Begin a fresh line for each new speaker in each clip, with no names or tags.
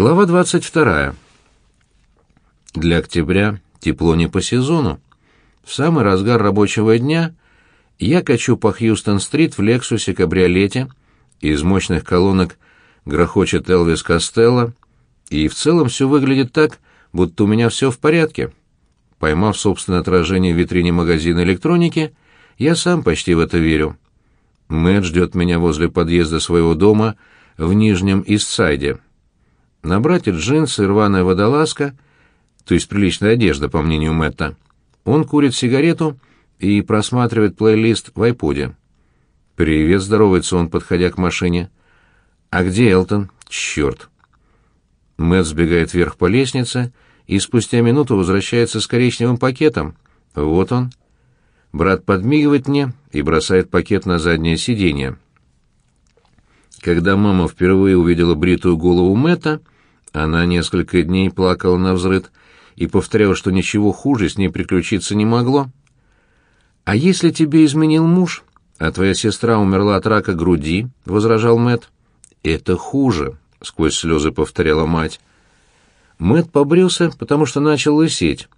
Глава 22. Для октября тепло не по сезону. В самый разгар рабочего дня я качу по Хьюстон-стрит в Лексусе-кабриолете, из мощных колонок грохочет Элвис Костелло, и в целом все выглядит так, будто у меня все в порядке. Поймав собственное отражение в витрине магазина электроники, я сам почти в это верю. Мэтт ждет меня возле подъезда своего дома в Нижнем Истсайде. На джинсы рваная водолазка, то есть приличная одежда, по мнению Мэтта. Он курит сигарету и просматривает плейлист в айподе. «Привет», — здоровается он, подходя к машине. «А где Элтон?» «Черт!» Мэтт сбегает вверх по лестнице и спустя минуту возвращается с коричневым пакетом. Вот он. Брат подмигивает мне и бросает пакет на заднее сиденье. Когда мама впервые увидела бритую голову Мэтта, она несколько дней плакала на взрыд и повторяла, что ничего хуже с ней приключиться не могло. «А если тебе изменил муж, а твоя сестра умерла от рака груди?» — возражал Мэт. «Это хуже», — сквозь слезы повторяла мать. Мэт побрился, потому что начал лысеть.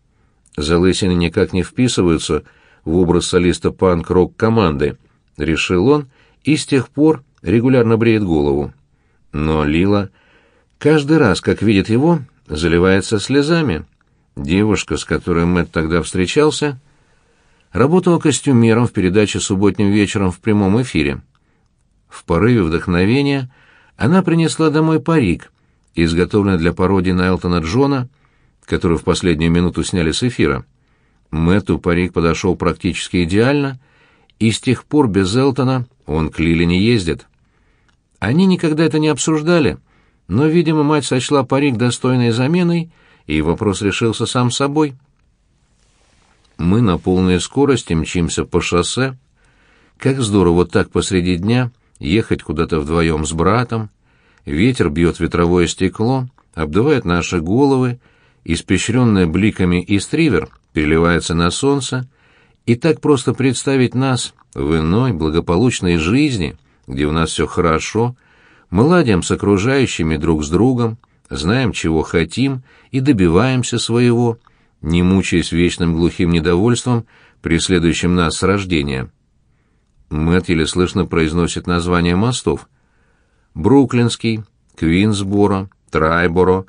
Залысины никак не вписываются в образ солиста панк-рок команды, решил он, и с тех пор регулярно бреет голову. Но Лила каждый раз, как видит его, заливается слезами. Девушка, с которой Мэтт тогда встречался, работала костюмером в передаче «Субботним вечером» в прямом эфире. В порыве вдохновения она принесла домой парик, изготовленный для пародии на Элтона Джона, который в последнюю минуту сняли с эфира. Мэтту парик подошел практически идеально, и с тех пор без Элтона он к Лиле не ездит. Они никогда это не обсуждали, но, видимо, мать сочла парик достойной заменой, и вопрос решился сам собой. Мы на полной скорости мчимся по шоссе. Как здорово вот так посреди дня ехать куда-то вдвоем с братом. Ветер бьет ветровое стекло, обдувает наши головы, испещренное бликами истривер переливается на солнце, и так просто представить нас в иной благополучной жизни, где у нас все хорошо, мы ладим с окружающими друг с другом, знаем, чего хотим и добиваемся своего, не мучаясь вечным глухим недовольством, преследующим нас с рождения. Мэтт еле слышно произносит названия мостов. Бруклинский, Квинсборо, Трайборо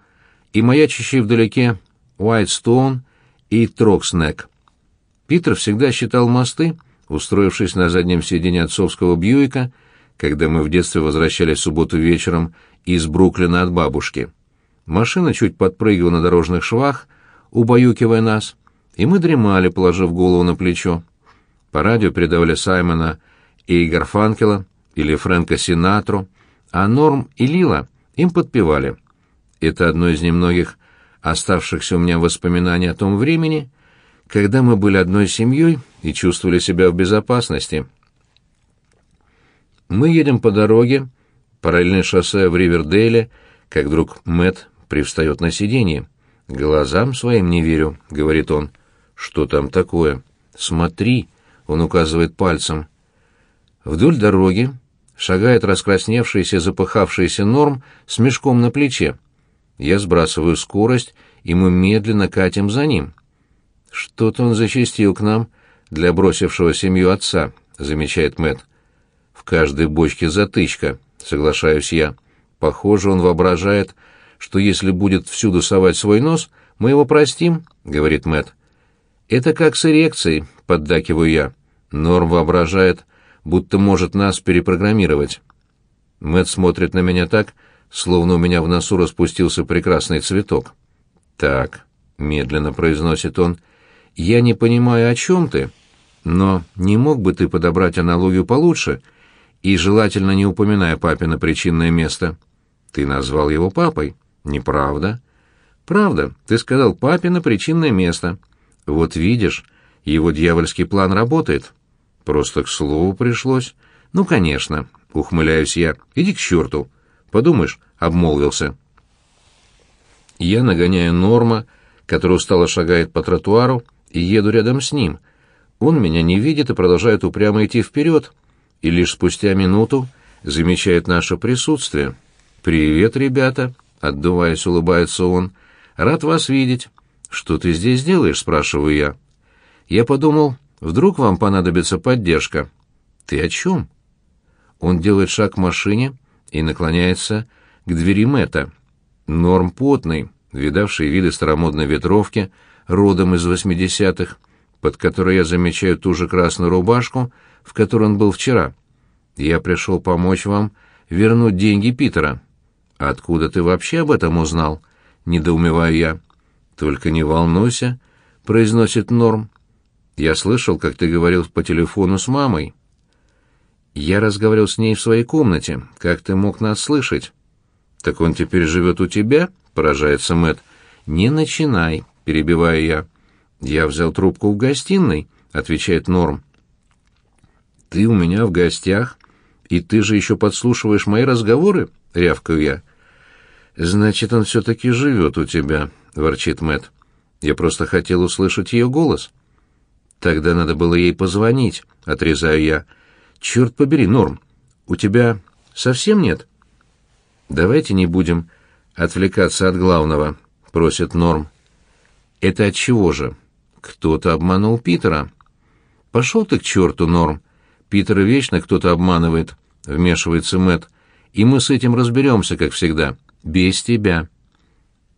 и маячащий вдалеке Уайтстоун и Трокснек. Питер всегда считал мосты, устроившись на заднем сиденье отцовского Бьюика, когда мы в детстве возвращались в субботу вечером из Бруклина от бабушки. Машина чуть подпрыгивала на дорожных швах, убаюкивая нас, и мы дремали, положив голову на плечо. По радио передавали Саймона и Гарфанкела или Фрэнка Синатру, а Норм и Лила им подпевали. Это одно из немногих оставшихся у меня воспоминаний о том времени, когда мы были одной семьей и чувствовали себя в безопасности. Мы едем по дороге, параллельное шоссе в Ривердейле, как вдруг Мэт привстает на сиденье. «Глазам своим не верю», — говорит он. «Что там такое?» «Смотри», — он указывает пальцем. Вдоль дороги шагает раскрасневшийся, запыхавшийся Норм с мешком на плече. Я сбрасываю скорость, и мы медленно катим за ним. «Что-то он зачастил к нам для бросившего семью отца», — замечает Мэт. «В каждой бочке затычка», — соглашаюсь я. «Похоже, он воображает, что если будет всюду совать свой нос, мы его простим», — говорит Мэт. «Это как с эрекцией», — поддакиваю я. Норм воображает, будто может нас перепрограммировать. Мэт смотрит на меня так, словно у меня в носу распустился прекрасный цветок. «Так», — медленно произносит он, — «я не понимаю, о чем ты, но не мог бы ты подобрать аналогию получше и желательно не упоминая папина причинное место. Ты назвал его папой. Неправда. Правда, ты сказал папина причинное место. Вот видишь, его дьявольский план работает. Просто к слову пришлось. Ну, конечно, ухмыляюсь я. Иди к черту. Подумаешь, обмолвился. Я нагоняю Норма, который устало шагает по тротуару, и еду рядом с ним. Он меня не видит и продолжает упрямо идти вперед и лишь спустя минуту замечает наше присутствие. «Привет, ребята!» отдуваясь, улыбается он. «Рад вас видеть». «Что ты здесь делаешь?» — спрашиваю я. «Я подумал, вдруг вам понадобится поддержка». «Ты о чем?» Он делает шаг к машине и наклоняется к двери Мэтта. Норм потный, видавший виды старомодной ветровки, родом из восьмидесятых, под которой я замечаю ту же красную рубашку, в которой он был вчера. Я пришел помочь вам вернуть деньги Питера. Откуда ты вообще об этом узнал? Недоумеваю я. Только не волнуйся, произносит Норм. Я слышал, как ты говорил по телефону с мамой. Я разговаривал с ней в своей комнате. Как ты мог нас слышать? Так он теперь живет у тебя? Поражается Мэт. Не начинай, перебиваю я. Я взял трубку в гостиной, отвечает Норм. Ты у меня в гостях, и ты же еще подслушиваешь мои разговоры? рявкаю я. Значит, он все-таки живет у тебя, ворчит Мэт. Я просто хотел услышать ее голос. Тогда надо было ей позвонить, отрезаю я. Черт побери, Норм, у тебя совсем нет? Давайте не будем отвлекаться от главного, просит Норм. Это от чего же? Кто-то обманул Питера. Пошел ты к черту, Норм. Питера вечно кто-то обманывает, вмешивается Мэт, и мы с этим разберемся, как всегда, без тебя.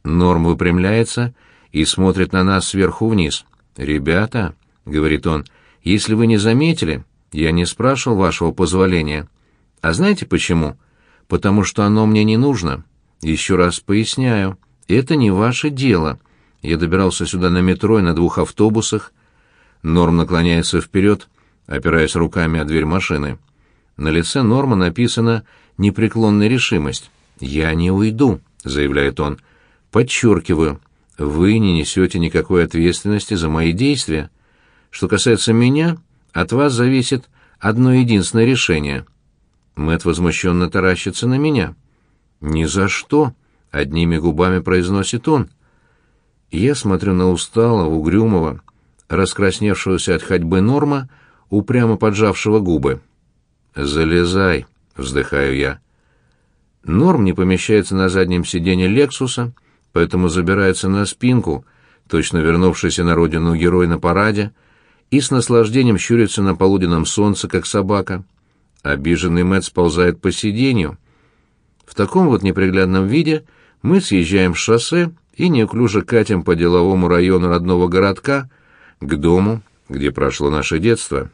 Норм выпрямляется и смотрит на нас сверху вниз. «Ребята», — говорит он, — «если вы не заметили, я не спрашивал вашего позволения. А знаете почему? Потому что оно мне не нужно. Еще раз поясняю, это не ваше дело. Я добирался сюда на метро и на двух автобусах. Норм наклоняется вперед, опираясь руками о дверь машины. На лице Норма написана непреклонная решимость. «Я не уйду», — заявляет он. «Подчеркиваю, вы не несете никакой ответственности за мои действия. Что касается меня, от вас зависит одно единственное решение. Мэт возмущенно таращится на меня. Ни за что, одними губами произносит он. Я смотрю на усталого, угрюмого, раскрасневшегося от ходьбы Норма, упрямо поджавшего губы. «Залезай», — вздыхаю я. Норм не помещается на заднем сиденье Лексуса, поэтому забирается на спинку, точно вернувшийся на родину герой на параде, и с наслаждением щурится на полуденном солнце, как собака. Обиженный Мэтт сползает по сиденью. В таком вот неприглядном виде мы съезжаем с шоссе и неуклюже катим по деловому району родного городка к дому, где прошло наше детство.